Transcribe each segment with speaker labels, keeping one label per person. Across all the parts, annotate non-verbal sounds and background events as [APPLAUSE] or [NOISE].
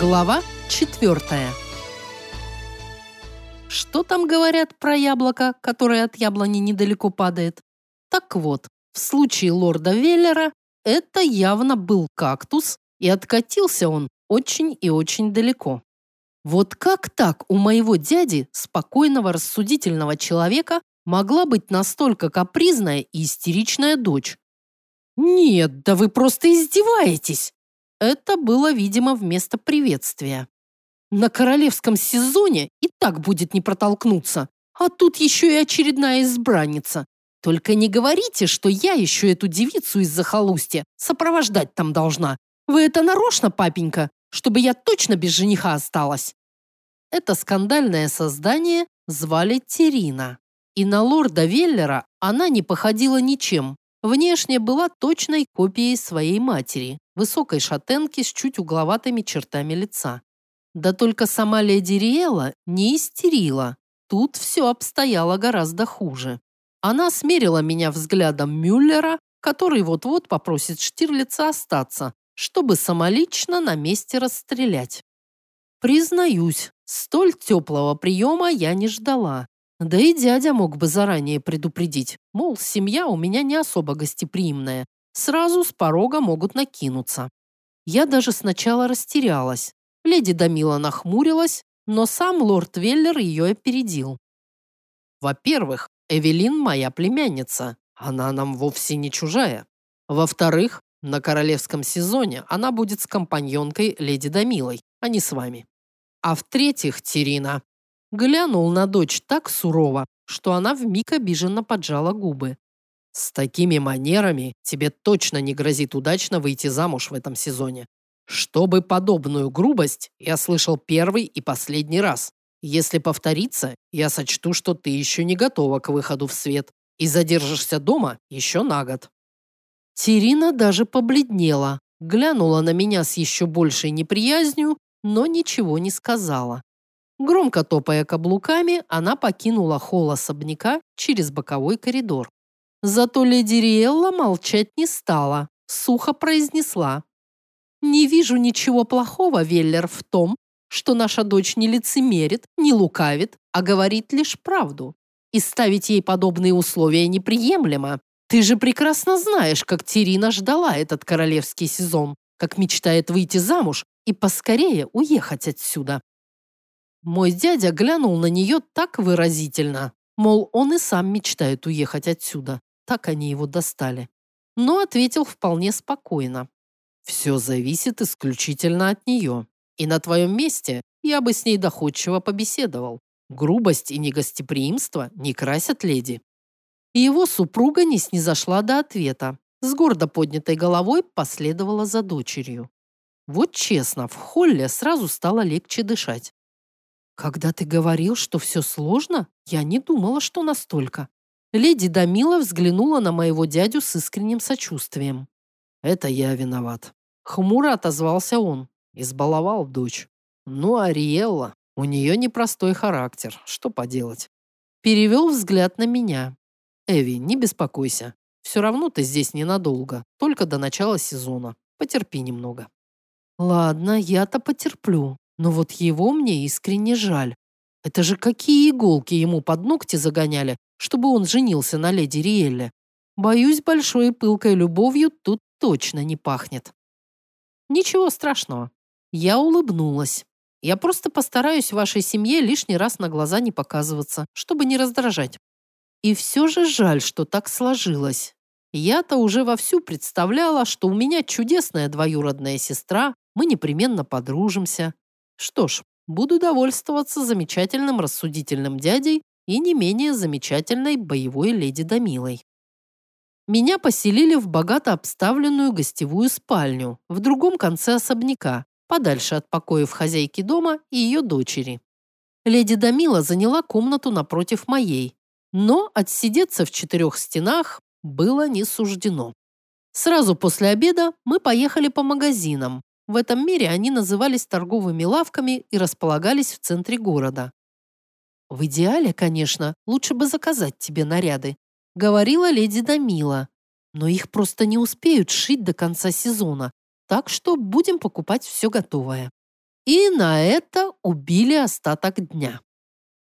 Speaker 1: Глава четвертая. Что там говорят про яблоко, которое от яблони недалеко падает? Так вот, в случае лорда Веллера это явно был кактус, и откатился он очень и очень далеко. Вот как так у моего дяди, спокойного рассудительного человека, могла быть настолько капризная и истеричная дочь? Нет, да вы просто издеваетесь. Это было, видимо, вместо приветствия. На королевском сезоне и так будет не протолкнуться, а тут еще и очередная избранница. Только не говорите, что я еще эту девицу из захолустья сопровождать там должна. Вы это нарочно, папенька, чтобы я точно без жениха осталась. Это скандальное создание звали Терина. И на лорда Веллера она не походила ничем. Внешне была точной копией своей матери, высокой шатенки с чуть угловатыми чертами лица. Да только сама леди Риэла не истерила. Тут все обстояло гораздо хуже. Она смерила меня взглядом Мюллера, который вот-вот попросит Штирлица остаться, чтобы самолично на месте расстрелять. Признаюсь, столь теплого приема я не ждала. Да и дядя мог бы заранее предупредить, мол, семья у меня не особо гостеприимная, сразу с порога могут накинуться. Я даже сначала растерялась. Леди Дамила нахмурилась, но сам лорд Веллер ее опередил. Во-первых, Эвелин моя племянница. Она нам вовсе не чужая. Во-вторых, на королевском сезоне она будет с компаньонкой леди Дамилой, а не с вами. А в-третьих, Терина, Глянул на дочь так сурово, что она вмиг обиженно поджала губы. «С такими манерами тебе точно не грозит удачно выйти замуж в этом сезоне. Чтобы подобную грубость я слышал первый и последний раз. Если повторится, я сочту, что ты еще не готова к выходу в свет и задержишься дома еще на год». Терина даже побледнела, глянула на меня с еще большей неприязнью, но ничего не сказала. Громко топая каблуками, она покинула холл особняка через боковой коридор. Зато леди Риэлла молчать не стала, сухо произнесла. «Не вижу ничего плохого, Веллер, в том, что наша дочь не лицемерит, не лукавит, а говорит лишь правду. И ставить ей подобные условия неприемлемо. Ты же прекрасно знаешь, как Терина ждала этот королевский сезон, как мечтает выйти замуж и поскорее уехать отсюда. Мой дядя глянул на нее так выразительно, мол, он и сам мечтает уехать отсюда. Так они его достали. Но ответил вполне спокойно. Все зависит исключительно от нее. И на твоем месте я бы с ней доходчиво побеседовал. Грубость и негостеприимство не красят леди. И его супруга не снизошла до ответа. С гордо поднятой головой последовала за дочерью. Вот честно, в холле сразу стало легче дышать. Когда ты говорил, что все сложно, я не думала, что настолько. Леди Дамила взглянула на моего дядю с искренним сочувствием. Это я виноват. Хмуро отозвался он. Избаловал дочь. Ну, Ариэлла, у нее непростой характер. Что поделать? Перевел взгляд на меня. Эви, не беспокойся. Все равно ты здесь ненадолго. Только до начала сезона. Потерпи немного. Ладно, я-то потерплю. Но вот его мне искренне жаль. Это же какие иголки ему под ногти загоняли, чтобы он женился на леди Риэлле. Боюсь, большой пылкой любовью тут точно не пахнет. Ничего страшного. Я улыбнулась. Я просто постараюсь вашей семье лишний раз на глаза не показываться, чтобы не раздражать. И все же жаль, что так сложилось. Я-то уже вовсю представляла, что у меня чудесная двоюродная сестра, мы непременно подружимся, что ж, буду довольствоваться замечательным рассудительным дядей и не менее замечательной боевой леди Дамилой. Меня поселили в богато обставленную гостевую спальню в другом конце особняка, подальше от покоев хозяйки дома и ее дочери. Леди Дамила заняла комнату напротив моей, но отсидеться в четырех стенах было не суждено. Сразу после обеда мы поехали по магазинам, в этом мире они назывались торговыми лавками и располагались в центре города. В идеале, конечно, лучше бы заказать тебе наряды, говорила леди Дамила. но их просто не успеют шить до конца сезона, так что будем покупать все готовое. И на это убили остаток дня.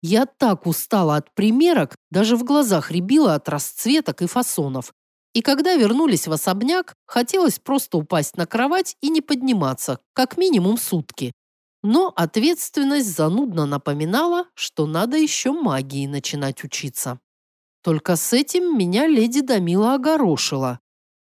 Speaker 1: Я так устала от примерок, даже в глазах рябила от расцветок и фасонов. И когда вернулись в особняк, хотелось просто упасть на кровать и не подниматься, как минимум сутки. Но ответственность занудно напоминала, что надо еще магии начинать учиться. Только с этим меня леди Дамила огорошила.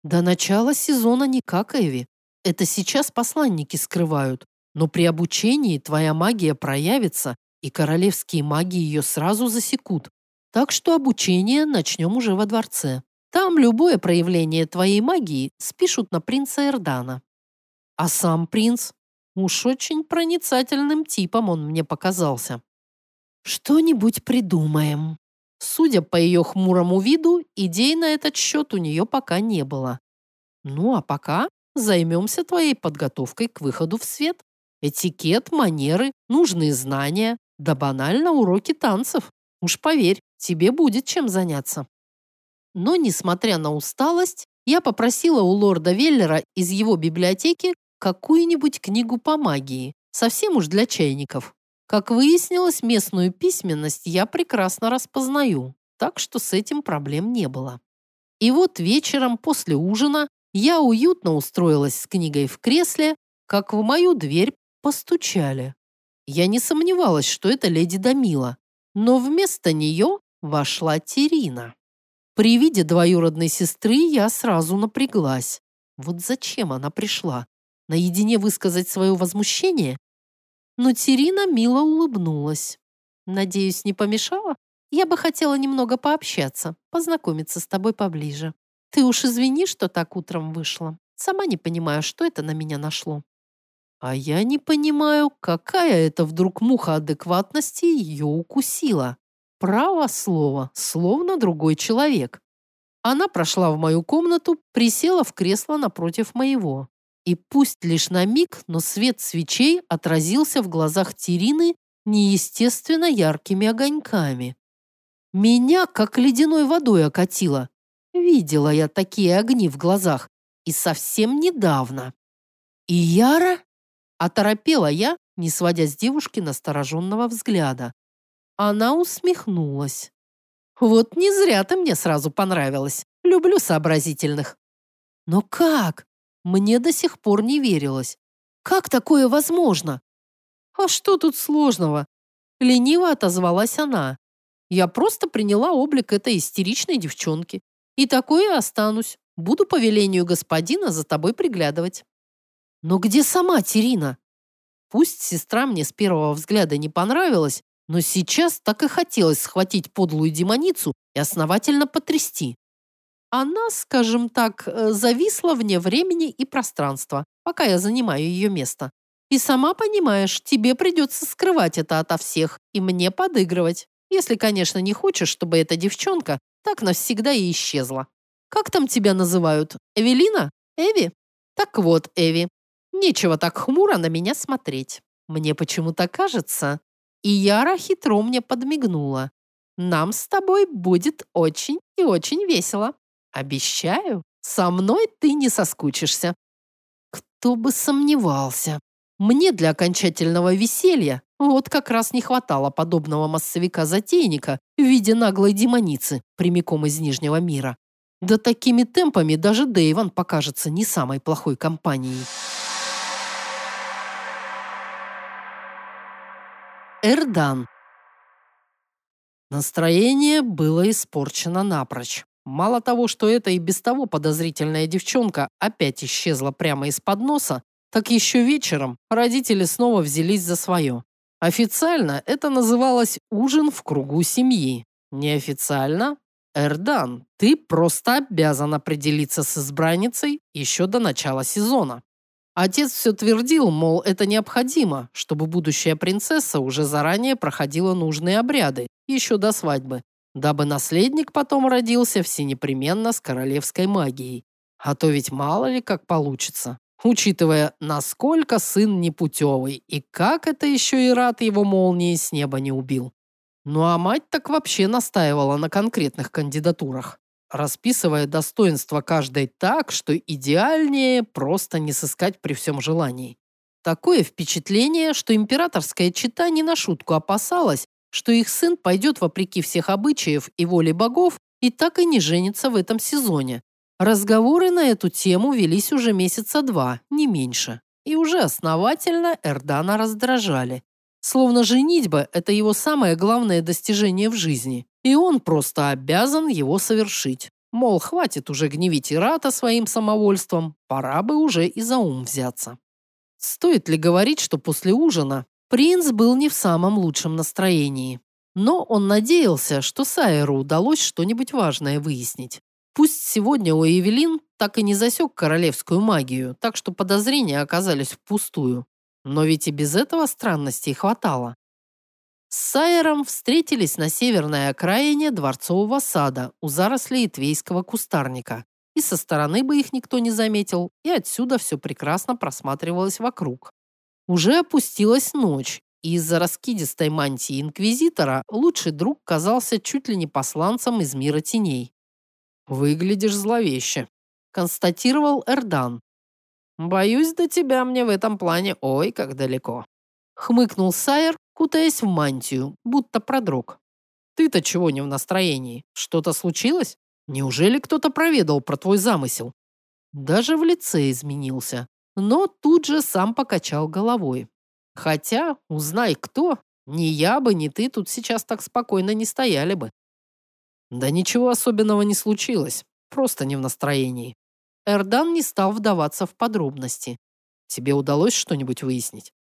Speaker 1: До начала сезона никак, Эви. Это сейчас посланники скрывают. Но при обучении твоя магия проявится, и королевские маги ее сразу засекут. Так что обучение начнем уже во дворце. Там любое проявление твоей магии спишут на принца Эрдана. А сам принц? Уж очень проницательным типом он мне показался. Что-нибудь придумаем. Судя по ее хмурому виду, идей на этот счет у нее пока не было. Ну а пока займемся твоей подготовкой к выходу в свет. Этикет, манеры, нужные знания, да банально уроки танцев. Уж поверь, тебе будет чем заняться. Но, несмотря на усталость, я попросила у лорда Веллера из его библиотеки какую-нибудь книгу по магии, совсем уж для чайников. Как выяснилось, местную письменность я прекрасно распознаю, так что с этим проблем не было. И вот вечером после ужина я уютно устроилась с книгой в кресле, как в мою дверь постучали. Я не сомневалась, что это леди Дамила, но вместо нее вошла Терина. При виде двоюродной сестры я сразу напряглась. Вот зачем она пришла? Наедине высказать свое возмущение? Но Терина мило улыбнулась. Надеюсь, не помешала? Я бы хотела немного пообщаться, познакомиться с тобой поближе. Ты уж извини, что так утром вышла. Сама не понимаю, что это на меня нашло. А я не понимаю, какая это вдруг муха адекватности ее укусила. Право слово, словно другой человек. Она прошла в мою комнату, присела в кресло напротив моего. И пусть лишь на миг, но свет свечей отразился в глазах Терины неестественно яркими огоньками. Меня как ледяной водой окатило. Видела я такие огни в глазах. И совсем недавно. И Яра? Оторопела я, не сводя с девушки настороженного взгляда. Она усмехнулась. «Вот не зря ты мне сразу понравилась. Люблю сообразительных». «Но как? Мне до сих пор не верилось. Как такое возможно?» «А что тут сложного?» Лениво отозвалась она. «Я просто приняла облик этой истеричной девчонки. И такой и останусь. Буду по велению господина за тобой приглядывать». «Но где сама Терина?» Пусть сестра мне с первого взгляда не понравилась, но сейчас так и хотелось схватить подлую демоницу и основательно потрясти. Она, скажем так, э, зависла вне времени и пространства, пока я занимаю ее место. И сама понимаешь, тебе придется скрывать это ото всех и мне подыгрывать. Если, конечно, не хочешь, чтобы эта девчонка так навсегда и исчезла. Как там тебя называют? Эвелина? Эви? Так вот, Эви, нечего так хмуро на меня смотреть. Мне почему-то кажется, и Яра хитро мне подмигнула. Нам с тобой будет очень и очень весело. Обещаю, со мной ты не соскучишься. Кто бы сомневался. Мне для окончательного веселья вот как раз не хватало подобного массовика-затейника в виде наглой демоницы прямиком из Нижнего мира. Да такими темпами даже Дэйван покажется не самой плохой компанией. Эрдан. Настроение было испорчено напрочь. Мало того, что эта и без того подозрительная девчонка опять исчезла прямо из-под носа, так еще вечером родители снова взялись за свое. Официально это называлось ужин в кругу семьи. Неофициально Эрдан, ты просто обязан определиться с избранницей еще до начала сезона. Отец все твердил, мол, это необходимо, чтобы будущая принцесса уже заранее проходила нужные обряды, еще до свадьбы, дабы наследник потом родился всенепременно с королевской магией. А то ведь мало ли как получится, учитывая, насколько сын непутевый и как это еще и рад его молнией с неба не убил. Ну а мать так вообще настаивала на конкретных кандидатурах. Расписывая достоинства каждой так, что идеальнее просто не сыскать при всем желании. Такое впечатление, что императорская чита не на шутку опасалась, что их сын пойдет вопреки всех обычаев и воли богов и так и не женится в этом сезоне. Разговоры на эту тему велись уже месяца два, не меньше. И уже основательно Эрдана раздражали. Словно женитьба – это его самое главное достижение в жизни. И он просто обязан его совершить. Мол, хватит уже гневить Ирата своим самовольством, пора бы уже и за ум взяться. Стоит ли говорить, что после ужина принц был не в самом лучшем настроении. Но он надеялся, что Сайеру удалось что-нибудь важное выяснить. Пусть сегодня у Эвелин так и не засек королевскую магию, так что подозрения оказались впустую. Но ведь и без этого странностей хватало. С Сайером встретились на северной окраине дворцового сада у зарослей твейского кустарника. И со стороны бы их никто не заметил, и отсюда все прекрасно просматривалось вокруг. Уже опустилась ночь, и из-за раскидистой мантии инквизитора лучший друг казался чуть ли не посланцем из мира теней. «Выглядишь зловеще», – констатировал Эрдан. «Боюсь, до тебя мне в этом плане ой, как далеко», – хмыкнул Сайер, кутаясь в мантию, будто продрог. «Ты-то чего не в настроении? Что-то случилось? Неужели кто-то проведал про твой замысел?» Даже в лице изменился, но тут же сам покачал головой. Хотя, узнай кто, ни я бы, ни ты тут сейчас так спокойно не стояли бы. Да ничего особенного не случилось, просто не в настроении. Эрдан не стал вдаваться в подробности. Тебе удалось что-нибудь выяснить?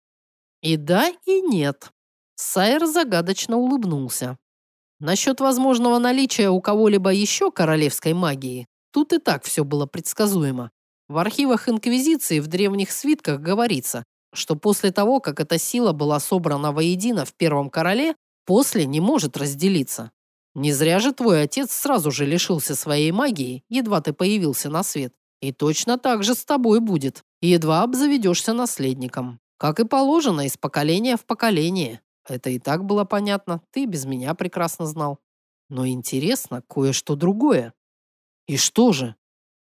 Speaker 1: И да, и нет. Сайер загадочно улыбнулся. Насчет возможного наличия у кого-либо еще королевской магии, тут и так все было предсказуемо. В архивах Инквизиции в древних свитках говорится, что после того, как эта сила была собрана воедино в Первом Короле, после не может разделиться. Не зря же твой отец сразу же лишился своей магии, едва ты появился на свет. И точно так же с тобой будет, едва обзаведешься наследником. Как и положено, из поколения в поколение. Это и так было понятно, ты без меня прекрасно знал. Но интересно кое-что другое. И что же?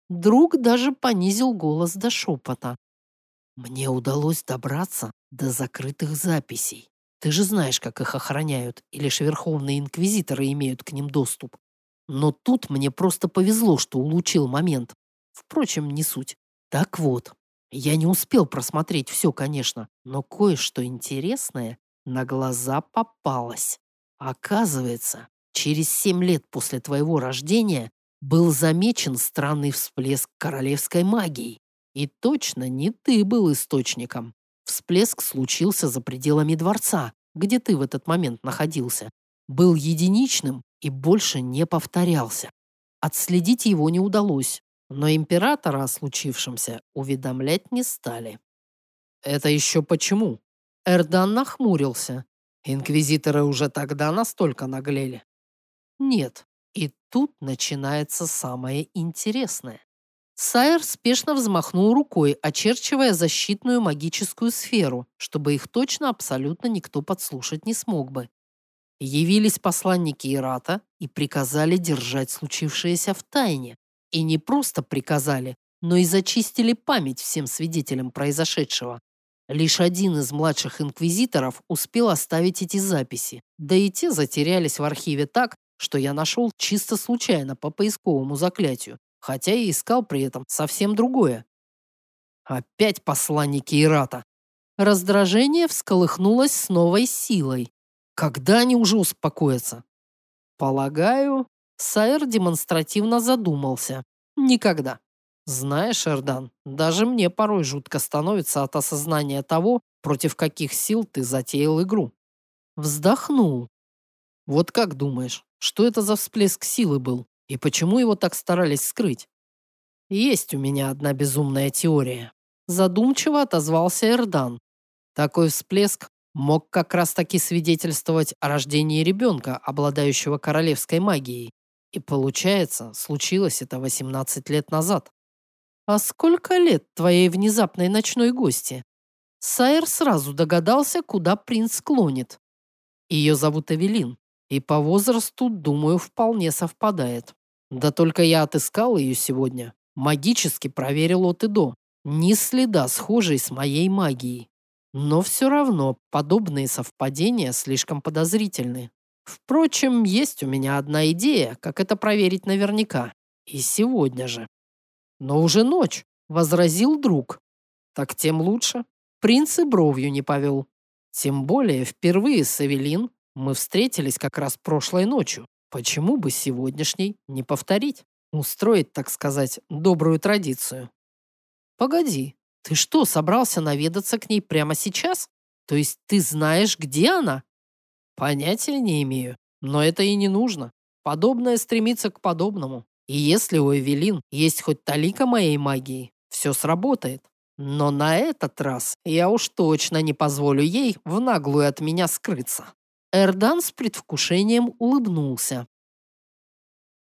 Speaker 1: Друг даже понизил голос до шепота. Мне удалось добраться до закрытых записей. Ты же знаешь, как их охраняют, и лишь верховные инквизиторы имеют к ним доступ. Но тут мне просто повезло, что улучил момент. Впрочем, не суть. Так вот, я не успел просмотреть все, конечно, но кое-что интересное на глаза попалось. Оказывается, через семь лет после твоего рождения был замечен странный всплеск королевской магии. И точно не ты был источником. Всплеск случился за пределами дворца, где ты в этот момент находился. Был единичным и больше не повторялся. Отследить его не удалось, но императора о случившемся уведомлять не стали. «Это еще почему?» Эрдан нахмурился. Инквизиторы уже тогда настолько наглели. Нет, и тут начинается самое интересное. Сайер спешно взмахнул рукой, очерчивая защитную магическую сферу, чтобы их точно абсолютно никто подслушать не смог бы. Явились посланники Ирата и приказали держать случившееся в тайне. И не просто приказали, но и зачистили память всем свидетелям произошедшего. Лишь один из младших инквизиторов успел оставить эти записи, да и те затерялись в архиве так, что я нашел чисто случайно по поисковому заклятию, хотя и искал при этом совсем другое. Опять посланники Ирата. Раздражение всколыхнулось с новой силой. Когда они уже успокоятся? Полагаю, Сайер демонстративно задумался. Никогда. Знаешь, Эрдан, даже мне порой жутко становится от осознания того, против каких сил ты затеял игру. Вздохнул. Вот как думаешь, что это за всплеск силы был? И почему его так старались скрыть? Есть у меня одна безумная теория. Задумчиво отозвался Эрдан. Такой всплеск мог как раз-таки свидетельствовать о рождении ребенка, обладающего королевской магией. И получается, случилось это 18 лет назад. А сколько лет твоей внезапной ночной гости? Сайер сразу догадался, куда принц клонит. Ее зовут Эвелин, и по возрасту, думаю, вполне совпадает. Да только я отыскал ее сегодня. Магически проверил от и до. Ни следа схожей с моей магией. Но все равно подобные совпадения слишком подозрительны. Впрочем, есть у меня одна идея, как это проверить наверняка. И сегодня же. Но уже ночь, возразил друг. Так тем лучше. Принц и бровью не повел. Тем более, впервые с Эвелин мы встретились как раз прошлой ночью. Почему бы сегодняшней не повторить? Устроить, так сказать, добрую традицию. Погоди, ты что, собрался наведаться к ней прямо сейчас? То есть ты знаешь, где она? Понятия не имею, но это и не нужно. Подобное стремится к подобному. И если у Эвелин есть хоть талика моей магии, все сработает. Но на этот раз я уж точно не позволю ей в наглую от меня скрыться. Эрдан с предвкушением улыбнулся.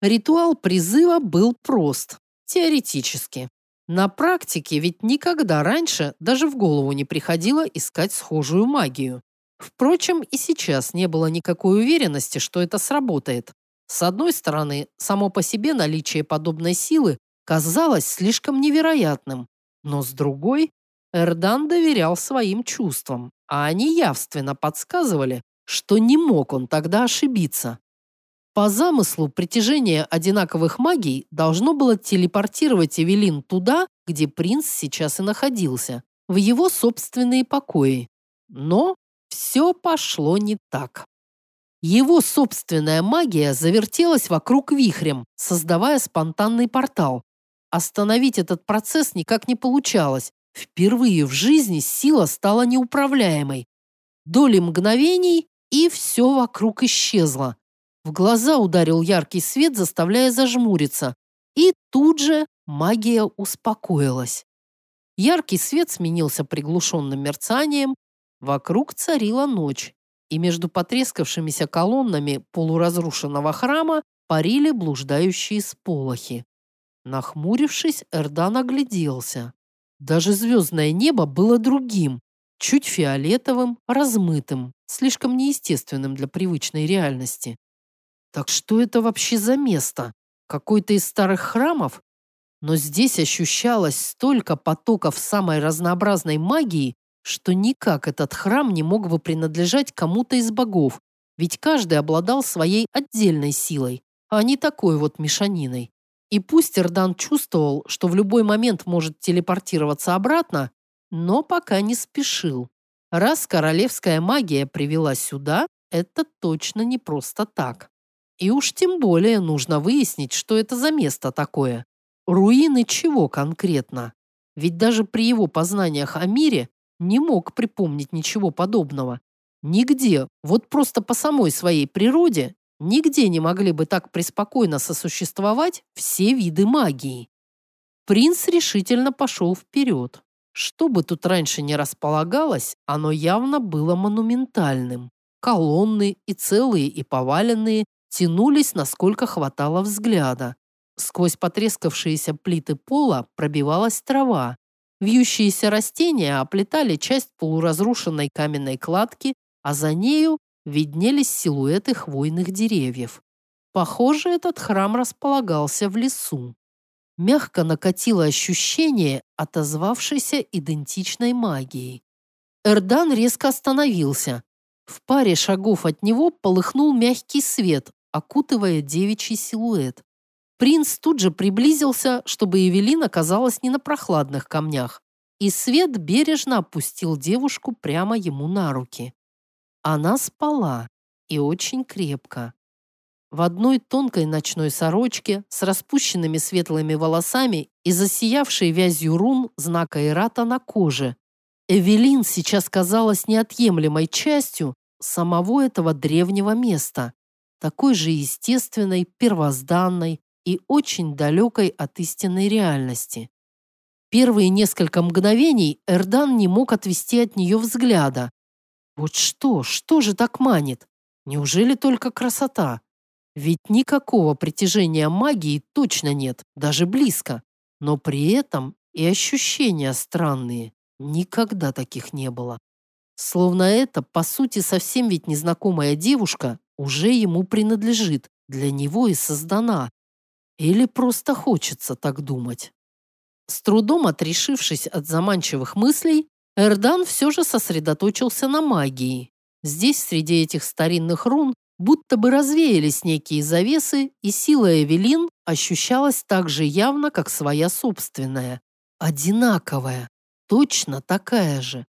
Speaker 1: Ритуал призыва был прост, теоретически. На практике ведь никогда раньше даже в голову не приходило искать схожую магию. Впрочем, и сейчас не было никакой уверенности, что это сработает. С одной стороны, само по себе наличие подобной силы казалось слишком невероятным, но с другой, Эрдан доверял своим чувствам, а они явственно подсказывали, что не мог он тогда ошибиться. По замыслу, притяжение одинаковых магий должно было телепортировать Эвелин туда, где принц сейчас и находился, в его собственные покои. Но все пошло не так. Его собственная магия завертелась вокруг вихрем, создавая спонтанный портал. Остановить этот процесс никак не получалось. Впервые в жизни сила стала неуправляемой. Доли мгновений, и все вокруг исчезло. В глаза ударил яркий свет, заставляя зажмуриться. И тут же магия успокоилась. Яркий свет сменился приглушенным мерцанием. Вокруг царила ночь, и между потрескавшимися колоннами полуразрушенного храма парили блуждающие сполохи. Нахмурившись, Эрдан огляделся. Даже звездное небо было другим, чуть фиолетовым, размытым, слишком неестественным для привычной реальности. Так что это вообще за место? Какой-то из старых храмов? Но здесь ощущалось столько потоков самой разнообразной магии, что никак этот храм не мог бы принадлежать кому-то из богов, ведь каждый обладал своей отдельной силой, а не такой вот мешаниной. И пусть Эрдан чувствовал, что в любой момент может телепортироваться обратно, но пока не спешил. Раз королевская магия привела сюда, это точно не просто так. И уж тем более нужно выяснить, что это за место такое. Руины чего конкретно? Ведь даже при его познаниях о мире не мог припомнить ничего подобного. Нигде, вот просто по самой своей природе, нигде не могли бы так преспокойно сосуществовать все виды магии. Принц решительно пошел вперед. Что бы тут раньше не располагалось, оно явно было монументальным. Колонны и целые, и поваленные тянулись, насколько хватало взгляда. Сквозь потрескавшиеся плиты пола пробивалась трава. Вьющиеся растения оплетали часть полуразрушенной каменной кладки, а за нею виднелись силуэты хвойных деревьев. Похоже, этот храм располагался в лесу. Мягко накатило ощущение, отозвавшейся идентичной магией. Эрдан резко остановился. В паре шагов от него полыхнул мягкий свет, окутывая девичий силуэт. Принц тут же приблизился, чтобы Эвелин оказалась не на прохладных камнях, и свет бережно опустил девушку прямо ему на руки. Она спала, и очень крепко. В одной тонкой ночной сорочке с распущенными светлыми волосами и засиявшей вязью рун знака Ирата на коже. Эвелин сейчас казалась неотъемлемой частью самого этого древнего места такой же естественной, первозданной и очень далекой от истинной реальности. Первые несколько мгновений Эрдан не мог отвести от нее взгляда. Вот что, что же так манит? Неужели только красота? Ведь никакого притяжения магии точно нет, даже близко. Но при этом и ощущения странные. Никогда таких не было. Словно это, по сути, совсем ведь незнакомая девушка уже ему принадлежит, для него и создана. Или просто хочется так думать? С трудом отрешившись от заманчивых мыслей, Эрдан все же сосредоточился на магии. Здесь, среди этих старинных рун, будто бы развеялись некие завесы, и сила Эвелин ощущалась так же явно, как своя собственная. Одинаковая, точно такая же.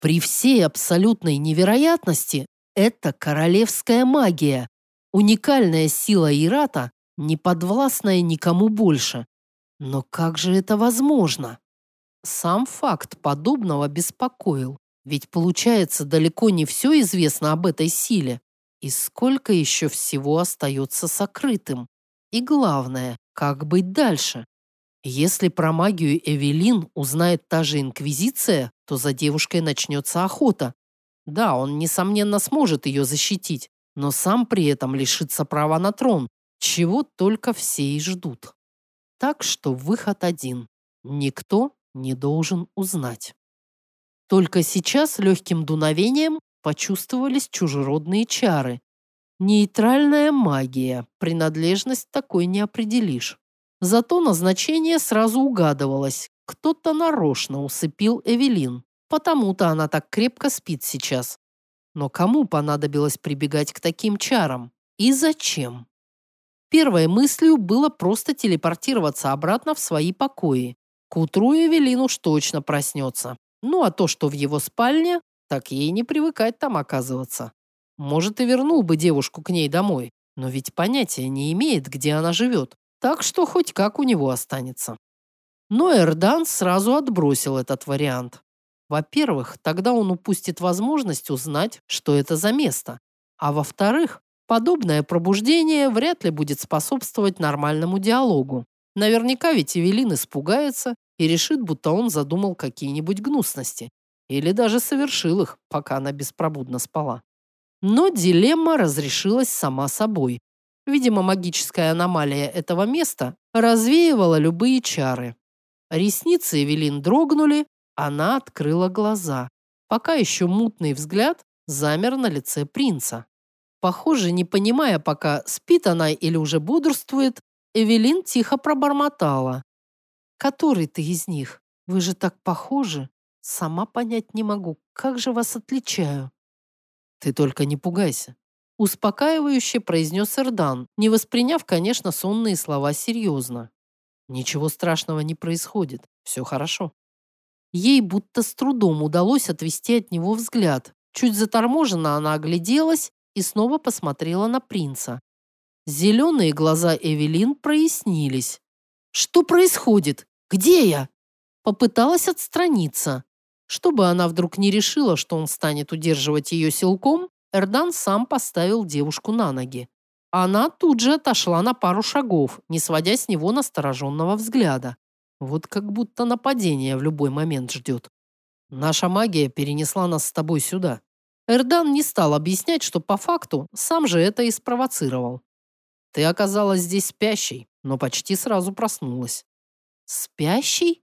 Speaker 1: При всей абсолютной невероятности это королевская магия, уникальная сила Ирата, не подвластная никому больше. Но как же это возможно? Сам факт подобного беспокоил. Ведь получается, далеко не все известно об этой силе. И сколько еще всего остается сокрытым. И главное, как быть дальше? Если про магию Эвелин узнает та же Инквизиция, то за девушкой начнется охота. Да, он, несомненно, сможет ее защитить, но сам при этом лишится права на трон, чего только все и ждут. Так что выход один. Никто не должен узнать. Только сейчас легким дуновением почувствовались чужеродные чары. Нейтральная магия, принадлежность такой не определишь. Зато назначение сразу угадывалось. Кто-то нарочно усыпил Эвелин. Потому-то она так крепко спит сейчас. Но кому понадобилось прибегать к таким чарам? И зачем? Первой мыслью было просто телепортироваться обратно в свои покои. К утру Эвелин уж точно проснется. Ну а то, что в его спальне, так ей не привыкать там оказываться. Может, и вернул бы девушку к ней домой, но ведь понятия не имеет, где она живет. Так что хоть как у него останется. Но Эрдан сразу отбросил этот вариант. Во-первых, тогда он упустит возможность узнать, что это за место. А во-вторых, подобное пробуждение вряд ли будет способствовать нормальному диалогу. Наверняка ведь Эвелин испугается и решит, будто он задумал какие-нибудь гнусности. Или даже совершил их, пока она беспробудно спала. Но дилемма разрешилась сама собой. Видимо, магическая аномалия этого места развеивала любые чары. Ресницы Эвелин дрогнули, она открыла глаза. Пока еще мутный взгляд замер на лице принца. Похоже, не понимая пока, спит она или уже бодрствует, Эвелин тихо пробормотала. «Который ты из них? Вы же так похожи. Сама понять не могу, как же вас отличаю?» «Ты только не пугайся. Успокаивающе произнес Эрдан, не восприняв, конечно, сонные слова серьезно. Ничего страшного не происходит. Все хорошо. Ей будто с трудом удалось отвести от него взгляд. Чуть заторможенно она огляделась и снова посмотрела на принца. Зеленые глаза Эвелин прояснились. «Что происходит? Где я?» Попыталась отстраниться. Чтобы она вдруг не решила, что он станет удерживать ее силком, Эрдан сам поставил девушку на ноги. Она тут же отошла на пару шагов, не сводя с него настороженного взгляда. Вот как будто нападение в любой момент ждет. Наша магия перенесла нас с тобой сюда. Эрдан не стал объяснять, что по факту сам же это и спровоцировал. Ты оказалась здесь спящей, но почти сразу проснулась. Спящий?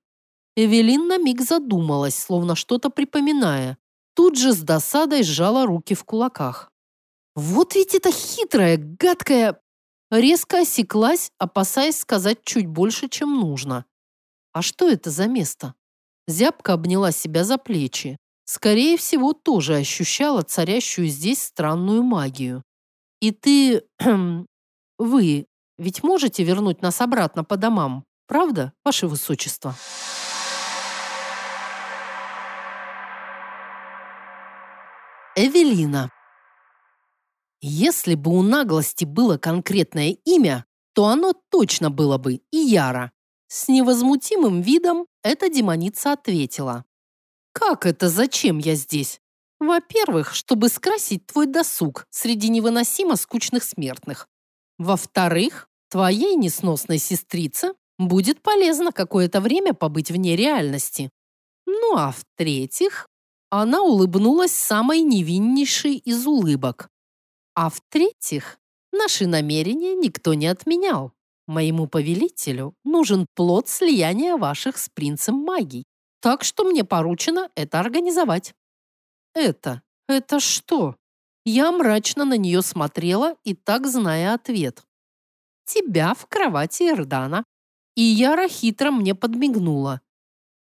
Speaker 1: Эвелин на миг задумалась, словно что-то припоминая, тут же с досадой сжала руки в кулаках. Вот ведь это хитрая, гадкая... Резко осеклась, опасаясь сказать чуть больше, чем нужно. А что это за место? Зябка обняла себя за плечи. Скорее всего, тоже ощущала царящую здесь странную магию. И ты... [CLEARS THROAT] вы ведь можете вернуть нас обратно по домам, правда, ваше высочество? Эвелина. Если бы у наглости было конкретное имя, то оно точно было бы Ияра. С невозмутимым видом эта демоница ответила. «Как это зачем я здесь? Во-первых, чтобы скрасить твой досуг среди невыносимо скучных смертных. Во-вторых, твоей несносной сестрице будет полезно какое-то время побыть вне реальности. Ну а в-третьих, она улыбнулась самой невиннейшей из улыбок. А в-третьих, наши намерения никто не отменял. Моему повелителю нужен плод слияния ваших с принцем магий. Так что мне поручено это организовать. Это, это что? Я мрачно на нее смотрела и так зная ответ. тебя в кровати Эрдана. И Яра хитро мне подмигнула.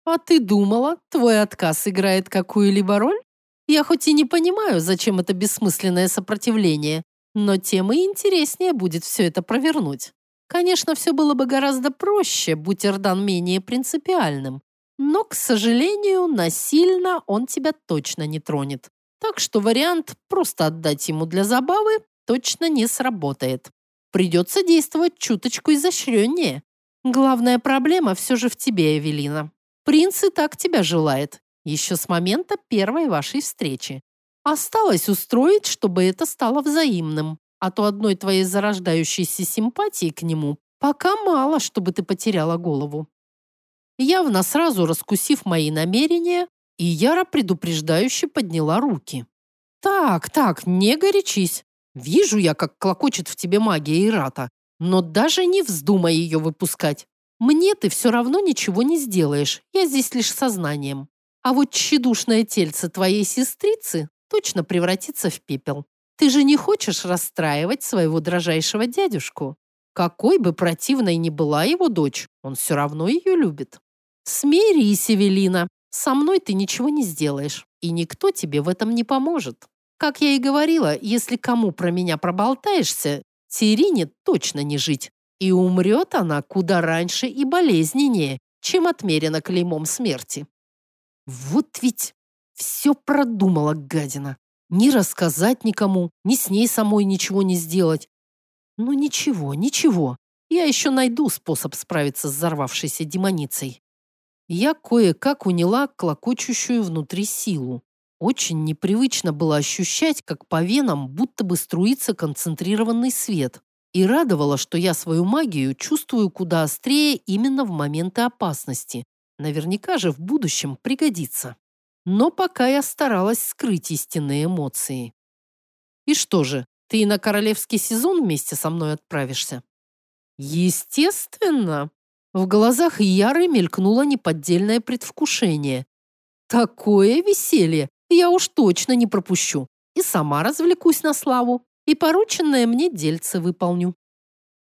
Speaker 1: А ты думала, твой отказ играет какую-либо роль? Я хоть и не понимаю, зачем это бессмысленное сопротивление, но тем и интереснее будет все это провернуть. Конечно, все было бы гораздо проще, будь Эрдан менее принципиальным. Но, к сожалению, насильно он тебя точно не тронет. Так что вариант просто отдать ему для забавы точно не сработает. Придется действовать чуточку изощреннее. Главная проблема все же в тебе, Эвелина. Принц и так тебя желает, еще с момента первой вашей встречи. Осталось устроить, чтобы это стало взаимным, а то одной твоей зарождающейся симпатии к нему пока мало, чтобы ты потеряла голову. Явно сразу раскусив мои намерения, и Яра предупреждающе подняла руки. «Так, так, не горячись. Вижу я, как клокочет в тебе магия Ирата, но даже не вздумай ее выпускать. Мне ты все равно ничего не сделаешь, я здесь лишь сознанием. А вот тщедушное тельце твоей сестрицы точно превратится в пепел. Ты же не хочешь расстраивать своего дрожайшего дядюшку. Какой бы противной ни была его дочь, он все равно ее любит. Смирись, Эвелина, со мной ты ничего не сделаешь, и никто тебе в этом не поможет. Как я и говорила, если кому про меня проболтаешься, Тирине точно не жить. И умрет она куда раньше и болезненнее, чем отмерено клеймом смерти. Вот ведь все продумала гадина. Ни рассказать никому, ни с ней самой ничего не сделать. Ну ничего, ничего. Я еще найду способ справиться с взорвавшейся демоницей. Я кое-как уняла клокочущую внутри силу. Очень непривычно было ощущать, как по венам будто бы струится концентрированный свет. И радовало, что я свою магию чувствую куда острее именно в моменты опасности. Наверняка же в будущем пригодится. Но пока я старалась скрыть истинные эмоции. И что же, ты и на королевский сезон вместе со мной отправишься? Естественно. В глазах Яры мелькнуло неподдельное предвкушение. Такое веселье я уж точно не пропущу. И сама развлекусь на славу, и порученное мне дельце выполню.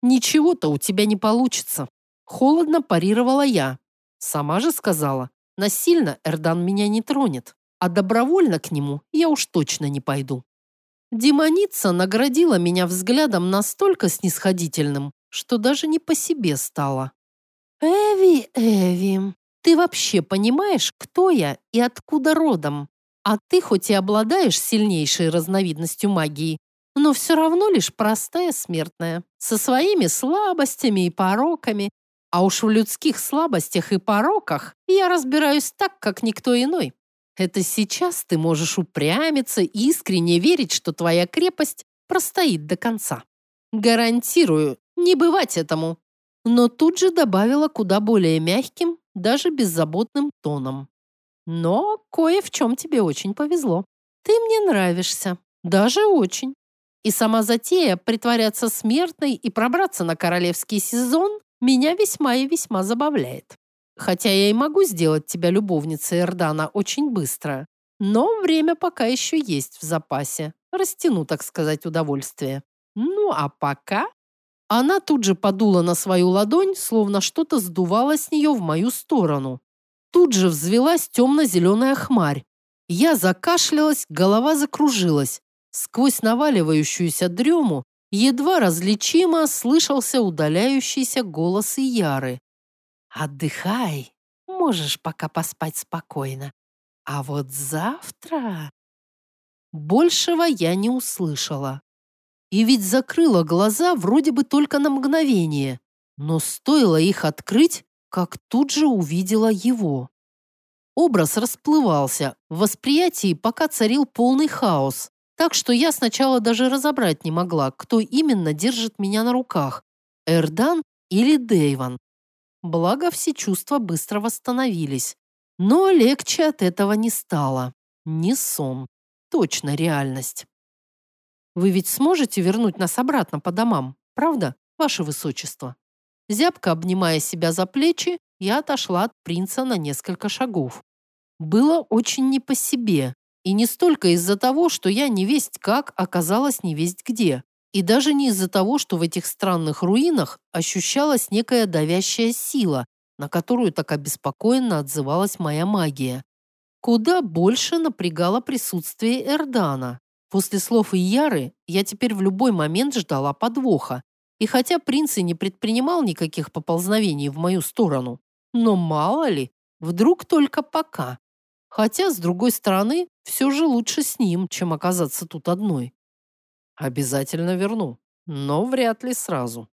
Speaker 1: Ничего-то у тебя не получится. Холодно парировала я. Сама же сказала, Насильно Эрдан меня не тронет, а добровольно к нему я уж точно не пойду. Демоница наградила меня взглядом настолько снисходительным, что даже не по себе стало. «Эви, Эви, ты вообще понимаешь, кто я и откуда родом? А ты хоть и обладаешь сильнейшей разновидностью магии, но все равно лишь простая смертная, со своими слабостями и пороками, а уж в людских слабостях и пороках я разбираюсь так, как никто иной. Это сейчас ты можешь упрямиться и искренне верить, что твоя крепость простоит до конца. Гарантирую, не бывать этому. Но тут же добавила куда более мягким, даже беззаботным тоном. Но кое в чем тебе очень повезло. Ты мне нравишься, даже очень. И сама затея притворяться смертной и пробраться на королевский сезон меня весьма и весьма забавляет. Хотя я и могу сделать тебя любовницей Эрдана очень быстро, но время пока еще есть в запасе. Растяну, так сказать, удовольствие. Ну, а пока... Она тут же подула на свою ладонь, словно что-то сдувало с нее в мою сторону. Тут же взвелась темно-зеленая хмарь. Я закашлялась, голова закружилась. Сквозь наваливающуюся дрему едва различимо слышался удаляющийся голос Яры. «Отдыхай, можешь пока поспать спокойно. А вот завтра...» Большего я не услышала. И ведь закрыла глаза вроде бы только на мгновение, но стоило их открыть, как тут же увидела его. Образ расплывался, в восприятии пока царил полный хаос. Так что я сначала даже разобрать не могла, кто именно держит меня на руках – Эрдан или Дейван. Благо, все чувства быстро восстановились. Но легче от этого не стало. Не сон. Точно реальность. Вы ведь сможете вернуть нас обратно по домам, правда, ваше высочество? Зябко обнимая себя за плечи, я отошла от принца на несколько шагов. Было очень не по себе, и не столько из-за того, что я не весть как оказалась не весть где, И даже не из-за того, что в этих странных руинах ощущалась некая давящая сила, на которую так обеспокоенно отзывалась моя магия. Куда больше напрягало присутствие Эрдана. После слов Ияры я теперь в любой момент ждала подвоха. И хотя принц и не предпринимал никаких поползновений в мою сторону, но мало ли, вдруг только пока. Хотя, с другой стороны, все же лучше с ним, чем оказаться тут одной. Обязательно верну, но вряд ли сразу.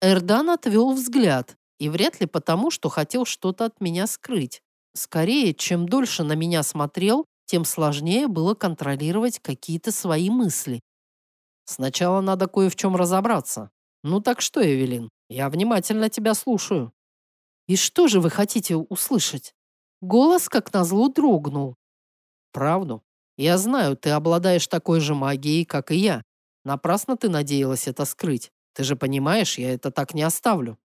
Speaker 1: Эрдан отвел взгляд, и вряд ли потому, что хотел что-то от меня скрыть. Скорее, чем дольше на меня смотрел, тем сложнее было контролировать какие-то свои мысли. Сначала надо кое в чем разобраться. Ну так что, Эвелин, я внимательно тебя слушаю. И что же вы хотите услышать? Голос, как назло, дрогнул. Правду. Я знаю, ты обладаешь такой же магией, как и я. Напрасно ты надеялась это скрыть. Ты же понимаешь, я это так не оставлю.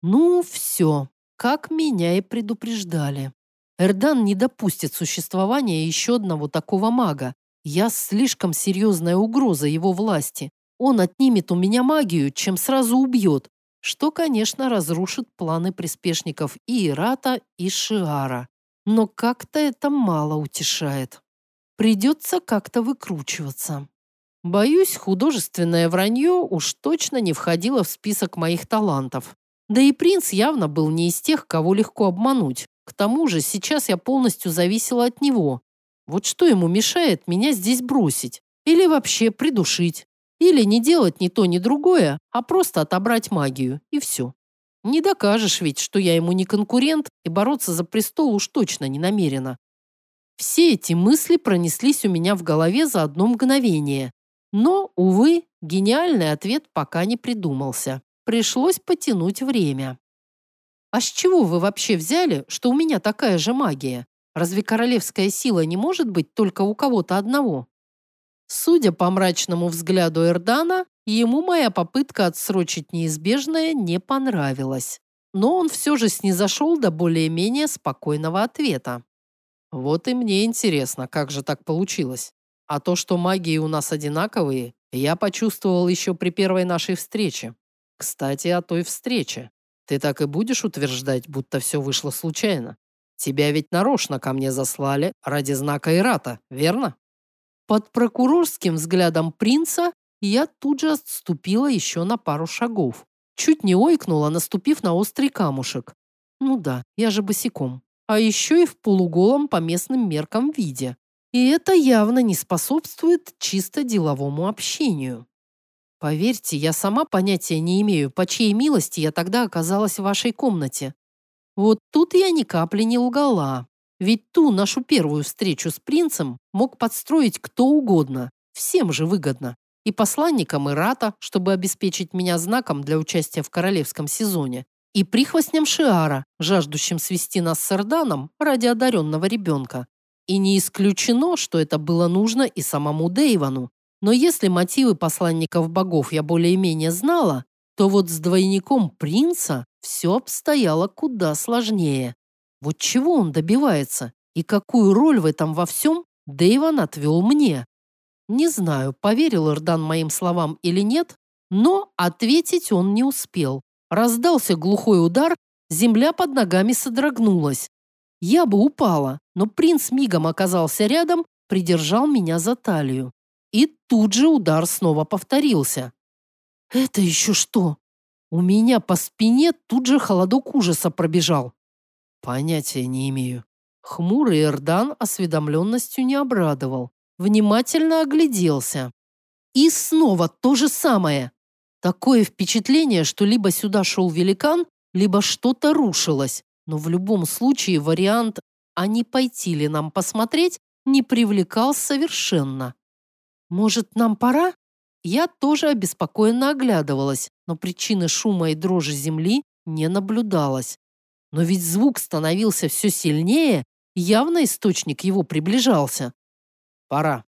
Speaker 1: Ну, все, как меня и предупреждали. Эрдан не допустит существования еще одного такого мага. Я слишком серьезная угроза его власти. Он отнимет у меня магию, чем сразу убьет, что, конечно, разрушит планы приспешников и Ирата, и Шиара. Но как-то это мало утешает. Придется как-то выкручиваться. Боюсь, художественное вранье уж точно не входило в список моих талантов. Да и принц явно был не из тех, кого легко обмануть. К тому же сейчас я полностью зависела от него. Вот что ему мешает меня здесь бросить? Или вообще придушить? Или не делать ни то, ни другое, а просто отобрать магию, и все. Не докажешь ведь, что я ему не конкурент, и бороться за престол уж точно не намерена. Все эти мысли пронеслись у меня в голове за одно мгновение. Но, увы, гениальный ответ пока не придумался. Пришлось потянуть время. А с чего вы вообще взяли, что у меня такая же магия? Разве королевская сила не может быть только у кого-то одного? Судя по мрачному взгляду Эрдана, ему моя попытка отсрочить неизбежное не понравилась. Но он все же снизошел до более-менее спокойного ответа. Вот и мне интересно, как же так получилось. А то, что магии у нас одинаковые, я почувствовал еще при первой нашей встрече. Кстати, о той встрече. Ты так и будешь утверждать, будто все вышло случайно? Тебя ведь нарочно ко мне заслали ради знака Ирата, верно? Под прокурорским взглядом принца я тут же отступила еще на пару шагов. Чуть не ойкнула, наступив на острый камушек. Ну да, я же босиком. А еще и в полуголом по местным меркам виде. И это явно не способствует чисто деловому общению. Поверьте, я сама понятия не имею, по чьей милости я тогда оказалась в вашей комнате. Вот тут я ни капли не лгала. Ведь ту нашу первую встречу с принцем мог подстроить кто угодно. Всем же выгодно. И посланникам Ирата, чтобы обеспечить меня знаком для участия в королевском сезоне, и прихвостням Шиара, жаждущим свести нас с Эрданом ради одаренного ребенка. И не исключено, что это было нужно и самому Дейвану, но если мотивы посланников богов я более-менее знала, то вот с двойником принца все обстояло куда сложнее. Вот чего он добивается и какую роль в этом во всем Дэйван отвел мне. Не знаю, поверил Эрдан моим словам или нет, но ответить он не успел. Раздался глухой удар, земля под ногами содрогнулась. Я бы упала, но принц мигом оказался рядом, придержал меня за талию. И тут же удар снова повторился. Это еще что? У меня по спине тут же холодок ужаса пробежал. Понятия не имею. Хмурый Эрдан осведомленностью не обрадовал. Внимательно огляделся. И снова то же самое. Такое впечатление, что либо сюда шел великан, либо что-то рушилось. Но в любом случае вариант «а не пойти ли нам посмотреть» не привлекал совершенно. «Может, нам пора?» Я тоже обеспокоенно оглядывалась, но причины шума и дрожи земли не наблюдалось. Но ведь звук становился все сильнее, явно источник его приближался. «Пора».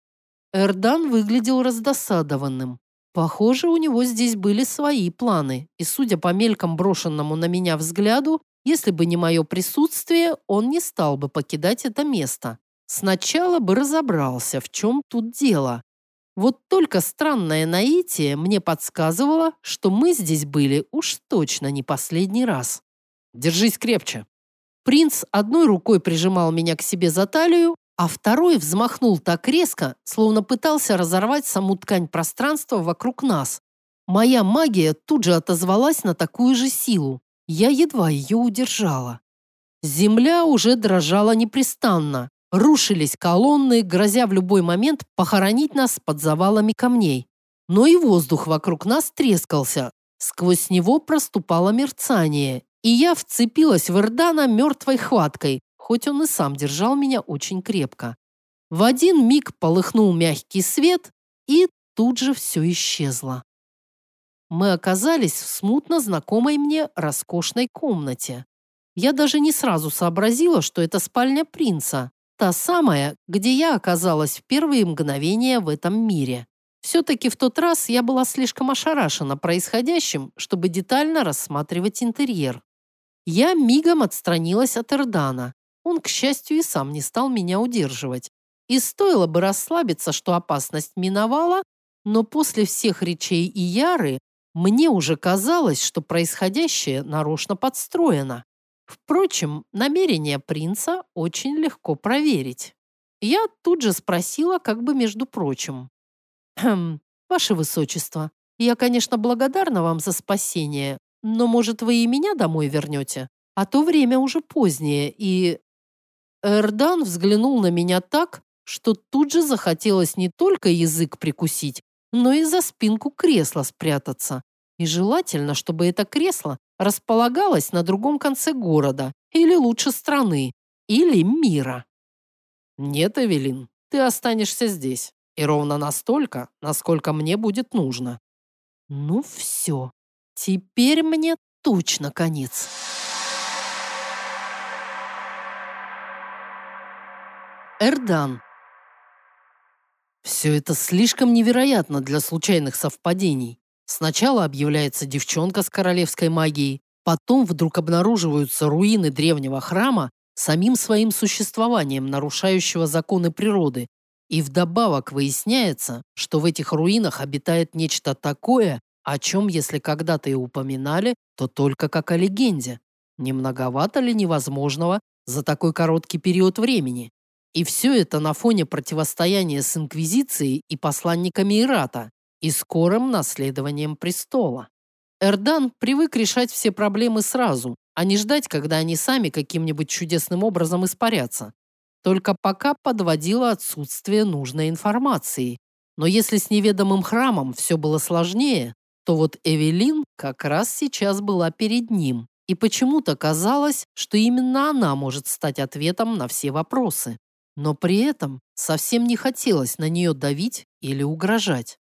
Speaker 1: Эрдан выглядел раздосадованным. Похоже, у него здесь были свои планы, и, судя по мельком брошенному на меня взгляду, если бы не мое присутствие, он не стал бы покидать это место. Сначала бы разобрался, в чем тут дело. Вот только странное наитие мне подсказывало, что мы здесь были уж точно не последний раз.
Speaker 2: Держись крепче.
Speaker 1: Принц одной рукой прижимал меня к себе за талию, а второй взмахнул так резко, словно пытался разорвать саму ткань пространства вокруг нас. Моя магия тут же отозвалась на такую же силу. Я едва ее удержала. Земля уже дрожала непрестанно. Рушились колонны, грозя в любой момент похоронить нас под завалами камней. Но и воздух вокруг нас трескался. Сквозь него проступало мерцание, и я вцепилась в Эрдана мертвой хваткой, хоть он и сам держал меня очень крепко. В один миг полыхнул мягкий свет, и тут же все исчезло. Мы оказались в смутно знакомой мне роскошной комнате. Я даже не сразу сообразила, что это спальня принца, та самая, где я оказалась в первые мгновения в этом мире. Все-таки в тот раз я была слишком ошарашена происходящим, чтобы детально рассматривать интерьер. Я мигом отстранилась от Эрдана. Он, к счастью, и сам не стал меня удерживать. И стоило бы расслабиться, что опасность миновала, но после всех речей и Яры мне уже казалось, что происходящее нарочно подстроено. Впрочем, намерение принца очень легко проверить. Я тут же спросила, как бы между прочим. «Хм, ваше высочество, я, конечно, благодарна вам за спасение, но, может, вы и меня домой вернете? А то время уже позднее, и Эрдан взглянул на меня так, что тут же захотелось не только язык прикусить, но и за спинку кресла спрятаться. И желательно, чтобы это кресло располагалось на другом конце города, или лучше страны, или мира.
Speaker 2: Нет, Эвелин, ты останешься здесь. И ровно настолько, насколько мне будет нужно.
Speaker 1: Ну все, теперь мне точно конец. Эрдан.
Speaker 2: Все это слишком невероятно для случайных совпадений. Сначала объявляется девчонка с королевской магией, потом вдруг обнаруживаются руины древнего храма, самим своим существованием нарушающего законы природы, и вдобавок выясняется, что в этих руинах обитает нечто такое, о чем, если когда-то и упоминали, то только как о легенде. Не многовато ли невозможного за такой короткий период времени? И все это на фоне противостояния с Инквизицией и посланниками Ирата и скорым наследованием престола. Эрдан привык решать все проблемы сразу, а не ждать, когда они сами каким-нибудь чудесным образом испарятся. Только пока подводило отсутствие нужной информации. Но если с неведомым храмом все было сложнее, то вот Эвелин как раз сейчас была перед ним. И почему-то казалось, что именно она может стать ответом на все вопросы но при этом совсем не хотелось на нее давить или угрожать.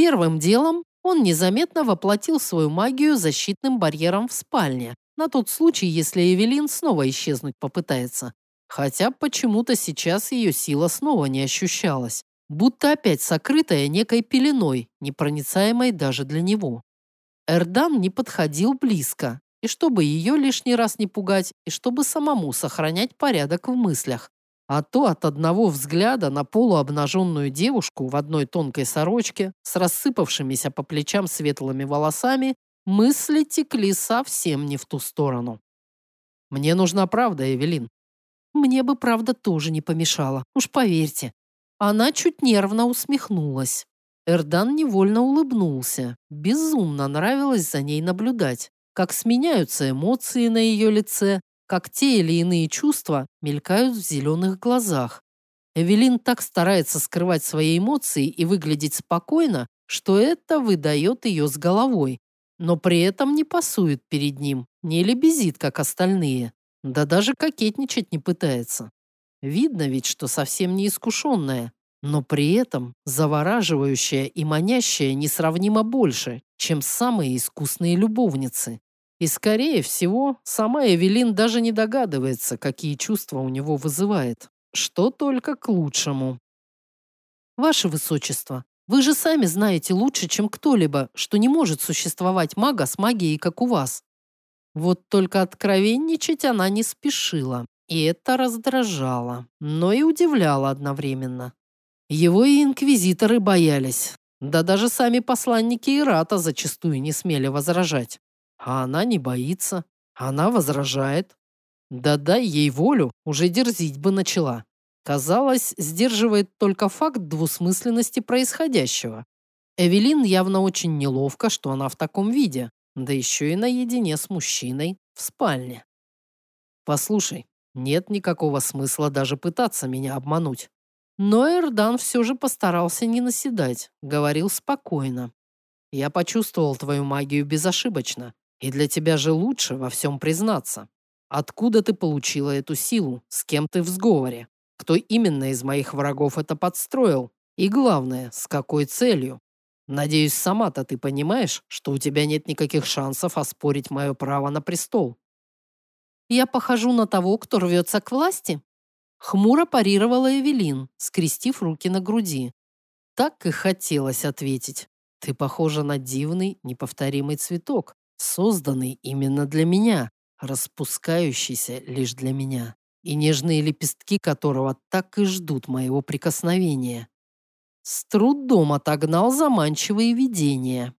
Speaker 2: Первым делом он незаметно воплотил свою магию защитным барьером в спальне, на тот случай, если Эвелин снова исчезнуть попытается. Хотя почему-то сейчас ее сила снова не ощущалась, будто опять сокрытая некой пеленой, непроницаемой даже для него. Эрдан не подходил близко, и чтобы ее лишний раз не пугать, и чтобы самому сохранять порядок в мыслях, а то от одного взгляда на полуобнаженную девушку в одной тонкой сорочке с рассыпавшимися по плечам светлыми волосами мысли текли совсем не в ту сторону. «Мне нужна правда, Эвелин».
Speaker 1: «Мне бы правда тоже не помешала, уж поверьте». Она чуть нервно усмехнулась. Эрдан невольно улыбнулся. Безумно нравилось за ней наблюдать, как сменяются эмоции на ее лице, как те или иные чувства мелькают в зеленых глазах. Эвелин так старается скрывать свои эмоции и выглядеть спокойно, что это выдает ее с головой, но при этом не пасует перед ним, не лебезит, как остальные, да даже кокетничать не пытается. Видно ведь, что совсем не искушенная, но при этом завораживающая и манящая несравнимо больше, чем самые искусные любовницы. И, скорее всего, сама Эвелин даже не догадывается, какие чувства у него вызывает. Что только к лучшему. Ваше Высочество, вы же сами знаете лучше, чем кто-либо, что не может существовать мага с магией, как у вас. Вот только откровенничать она не спешила, и это раздражало, но и удивляло одновременно.
Speaker 2: Его и инквизиторы боялись. Да даже сами посланники Ирата зачастую не смели возражать. А она не боится. Она возражает. Да дай ей волю, уже дерзить бы начала. Казалось, сдерживает только факт двусмысленности происходящего. Эвелин явно очень неловко, что она в таком виде, да еще и наедине с мужчиной в спальне. Послушай, нет никакого смысла даже пытаться меня обмануть. Но Эрдан все же постарался не наседать, говорил спокойно. Я почувствовал твою магию безошибочно, и для тебя же лучше во всем признаться. Откуда ты получила эту силу? С кем ты в сговоре? Кто именно из моих врагов это подстроил? И главное, с какой целью? Надеюсь, сама-то ты понимаешь, что у тебя нет никаких шансов оспорить мое право на престол.
Speaker 1: Я похожу на того, кто рвется к власти? Хмуро парировала Эвелин, скрестив руки на груди.
Speaker 2: Так и хотелось ответить. Ты похожа на дивный, неповторимый цветок, созданный именно для меня, распускающийся лишь для меня, и нежные лепестки которого так и ждут моего прикосновения. С трудом отогнал заманчивые видения.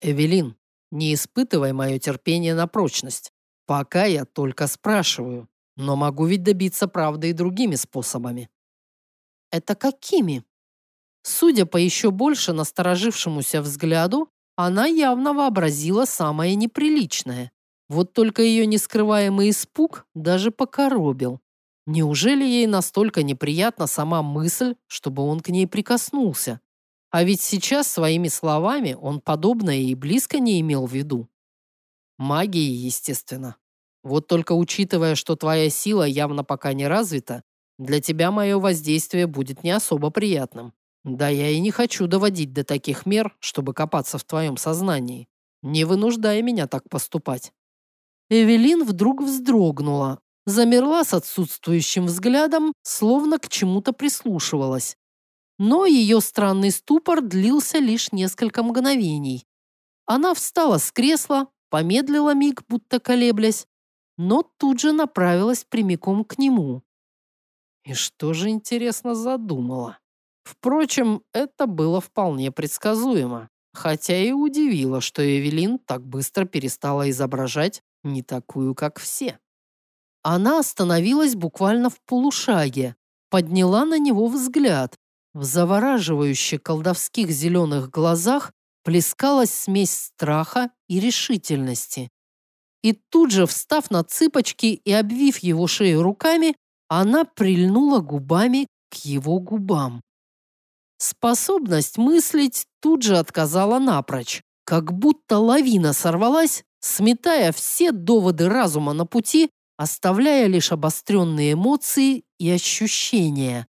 Speaker 2: Эвелин, не испытывай мое терпение на прочность. Пока я только спрашиваю. Но могу ведь добиться правды и другими способами.
Speaker 1: Это какими? Судя по еще больше насторожившемуся взгляду, она явно вообразила самое неприличное. Вот только ее нескрываемый испуг даже покоробил. Неужели ей настолько неприятна сама мысль, чтобы он к ней прикоснулся? А ведь сейчас своими словами он подобное и близко не имел в виду.
Speaker 2: Магией, естественно. Вот только учитывая, что твоя сила явно пока не развита, для тебя мое воздействие будет не особо приятным. Да я и не хочу доводить до таких мер, чтобы копаться в твоем сознании. Не вынуждай меня так поступать».
Speaker 1: Эвелин вдруг вздрогнула, замерла с отсутствующим взглядом, словно к чему-то прислушивалась. Но ее странный ступор длился лишь несколько мгновений. Она встала с кресла, помедлила миг, будто колеблясь, но тут же направилась прямиком к нему.
Speaker 2: И что же, интересно, задумала? Впрочем, это было вполне предсказуемо, хотя и удивило, что Эвелин так быстро перестала изображать не такую, как все.
Speaker 1: Она остановилась буквально в полушаге, подняла на него взгляд. В завораживающе колдовских зеленых глазах плескалась смесь страха и решительности. И тут же, встав на цыпочки и обвив его шею руками, она прильнула губами к его губам. Способность мыслить тут же отказала напрочь, как будто лавина сорвалась, сметая все доводы разума на пути, оставляя лишь обостренные эмоции и ощущения.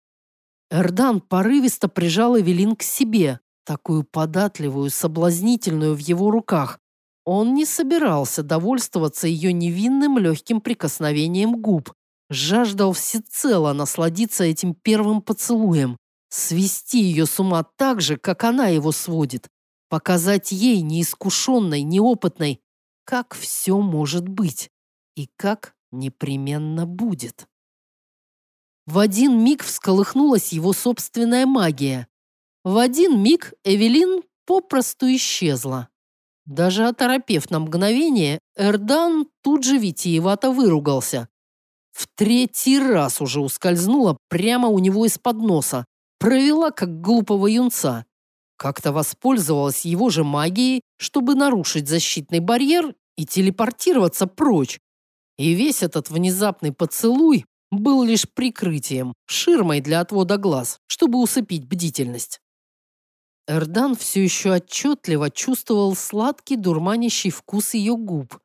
Speaker 1: Эрдан порывисто прижал Эвелин к себе, такую податливую, соблазнительную в его руках, он не собирался довольствоваться ее невинным легким прикосновением губ, жаждал всецело насладиться этим первым поцелуем, свести ее с ума так же, как она его сводит, показать ей, неискушенной, неопытной, как все может быть и как непременно будет. В один миг всколыхнулась его собственная магия. В один миг Эвелин попросту исчезла. Даже оторопев на мгновение, Эрдан тут же витиевато выругался. В третий раз уже ускользнула прямо у него из-под носа, провела как глупого юнца. Как-то воспользовалась его же магией, чтобы нарушить защитный барьер и телепортироваться прочь. И весь этот внезапный поцелуй был лишь прикрытием, ширмой для отвода глаз, чтобы усыпить бдительность. Эрдан все еще отчетливо чувствовал сладкий дурманящий вкус ее губ.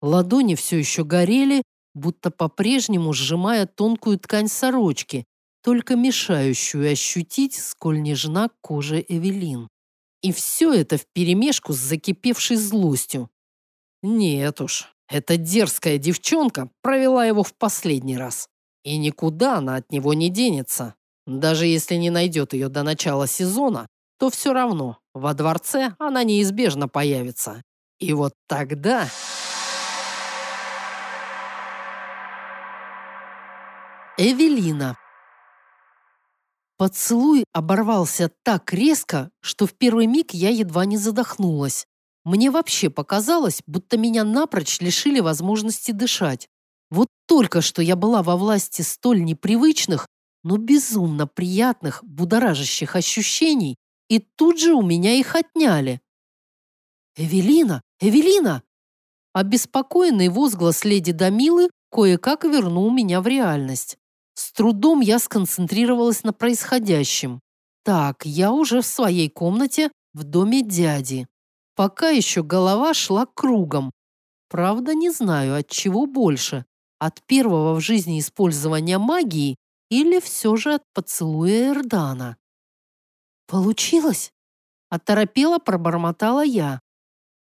Speaker 1: Ладони все еще горели, будто по-прежнему сжимая тонкую ткань сорочки, только мешающую ощутить, сколь нежна кожа Эвелин. И все это вперемешку с закипевшей злостью. Нет уж, эта дерзкая девчонка провела его в последний раз. И никуда она от него не денется. Даже если не найдет ее до начала сезона, то все равно во дворце она неизбежно появится. И вот тогда... Эвелина
Speaker 2: Поцелуй оборвался так резко, что в первый миг я едва не задохнулась. Мне вообще показалось, будто меня напрочь лишили возможности дышать. Вот только что я была во власти столь непривычных, но безумно приятных, будоражащих ощущений, и тут же у меня их отняли. «Эвелина! Эвелина!» Обеспокоенный возглас леди Дамилы кое-как вернул меня в реальность. С трудом я сконцентрировалась на происходящем. Так, я уже в своей комнате в доме дяди. Пока еще голова шла кругом. Правда, не знаю, от чего больше. От первого в жизни использования магии или все же от поцелуя Эрдана. «Получилось?» Оторопела пробормотала я.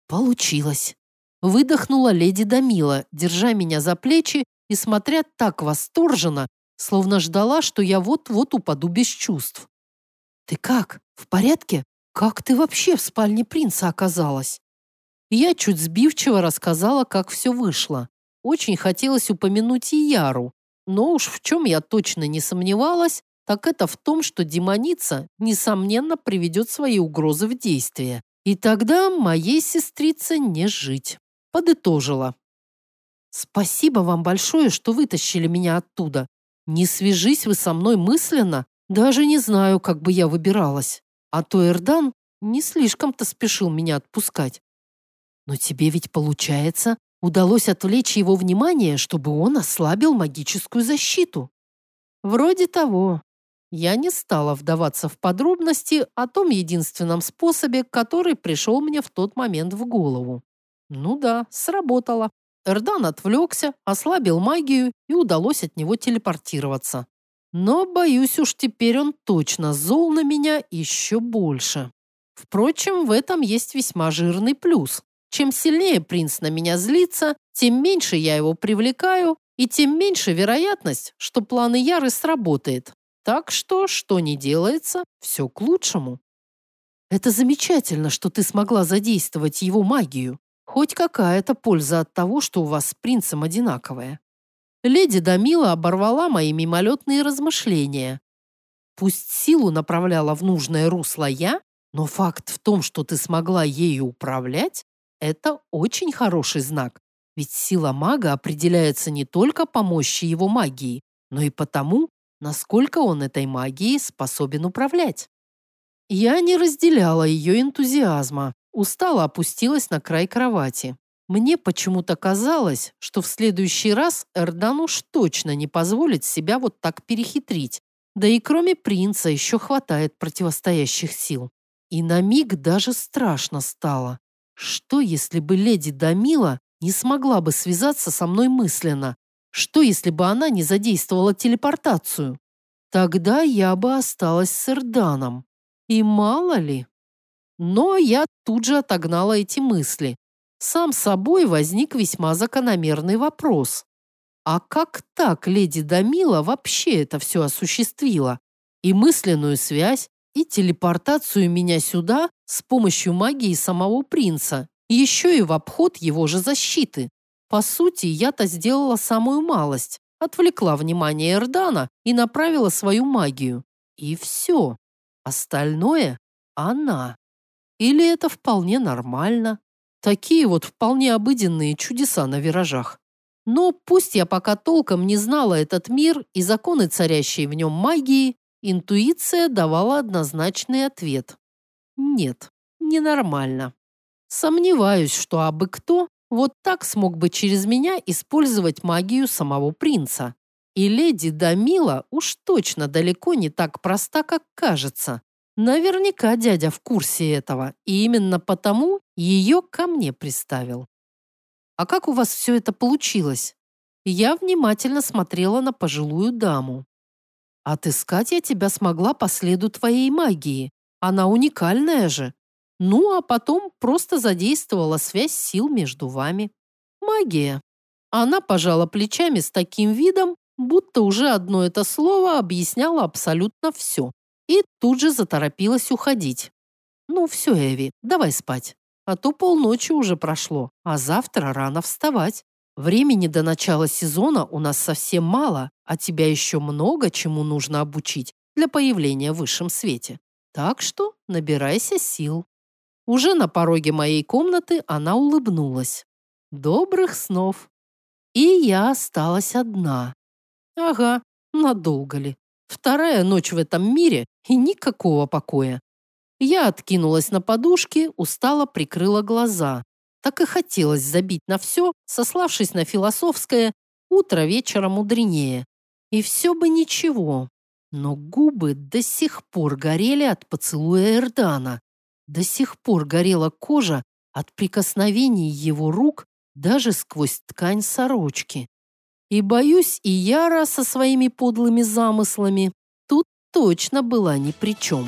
Speaker 2: «Получилось!» Выдохнула леди Дамила, держа меня за плечи и смотря так восторженно, словно ждала, что я вот-вот упаду без чувств. «Ты как? В порядке? Как ты вообще в спальне принца оказалась?» Я чуть сбивчиво рассказала, как все вышло. Очень хотелось упомянуть и Яру, но уж в чем я точно не сомневалась, так это в том, что демоница, несомненно, приведет свои угрозы в действие. И тогда моей сестрице не жить. Подытожила. Спасибо вам большое, что вытащили меня оттуда. Не свяжись вы со мной мысленно, даже не знаю, как бы я выбиралась. А то Эрдан не слишком-то спешил меня отпускать. Но тебе ведь, получается, удалось отвлечь его внимание, чтобы он ослабил магическую защиту. Вроде того. Я не стала вдаваться в подробности о том единственном способе, который пришел мне в тот момент в голову. Ну да, сработало. Эрдан отвлекся, ослабил магию и удалось от него телепортироваться. Но, боюсь, уж теперь он точно зол на меня еще больше. Впрочем, в этом есть весьма жирный плюс. Чем сильнее принц на меня злится, тем меньше я его привлекаю, и тем меньше вероятность, что планы Яры сработает. Так что, что не делается, все к лучшему. Это замечательно, что ты смогла задействовать его магию. Хоть какая-то польза от того, что у вас с принцем одинаковая. Леди Дамила оборвала мои мимолетные размышления. Пусть силу направляла в нужное русло я, но факт в том, что ты смогла ею управлять, это очень хороший знак. Ведь сила мага определяется не только по мощи его магии, но и потому, насколько он этой магией способен управлять. Я не разделяла ее энтузиазма, устало опустилась на край кровати. Мне почему-то казалось, что в следующий раз Эрдан уж точно не позволит себя вот так перехитрить. Да и кроме принца еще хватает противостоящих сил. И на миг даже страшно стало. Что, если бы леди Дамила не смогла бы связаться со мной мысленно? Что, если бы она не задействовала телепортацию? Тогда я бы осталась с Эрданом. И мало ли. Но я тут же отогнала эти мысли. Сам собой возник весьма закономерный вопрос. А как так леди Дамила вообще это все осуществила? И мысленную связь, и телепортацию меня сюда с помощью магии самого принца, еще и в обход его же защиты. По сути, я-то сделала самую малость, отвлекла внимание Эрдана и направила свою магию. И все. Остальное – она. Или это вполне нормально? Такие вот вполне обыденные чудеса на виражах. Но пусть я пока толком не знала этот мир и законы царящей в нем магии, интуиция давала однозначный ответ. Нет, ненормально. Сомневаюсь, что абы кто вот так смог бы через меня использовать магию самого принца. И леди Дамила уж точно далеко не так проста, как кажется. Наверняка дядя в курсе этого, и именно потому ее ко мне приставил. А как у вас все это получилось? Я внимательно смотрела на пожилую даму. Отыскать я тебя смогла по следу твоей магии. Она уникальная же. Ну, а потом просто задействовала связь сил между вами. Магия. Она пожала плечами с таким видом, будто уже одно это слово объясняло абсолютно все и тут же заторопилась уходить. «Ну все, Эви, давай спать, а то полночи уже прошло, а завтра рано вставать. Времени до начала сезона у нас совсем мало, а тебя еще много чему нужно обучить,
Speaker 1: для появления в высшем свете. Так что набирайся сил. Уже на пороге моей комнаты она улыбнулась. Добрых снов. И я осталась одна. Ага, надолго ли. Вторая ночь в этом мире и никакого покоя. Я откинулась на подушке, устало прикрыла глаза. Так и хотелось забить на все, сославшись на философское «утро вечера мудренее». И все бы ничего. Но губы до сих пор горели от поцелуя Эрдана. До сих пор горела кожа от прикосновений его рук даже сквозь ткань сорочки. И, боюсь, и Яра со своими подлыми замыслами тут точно была ни при чем.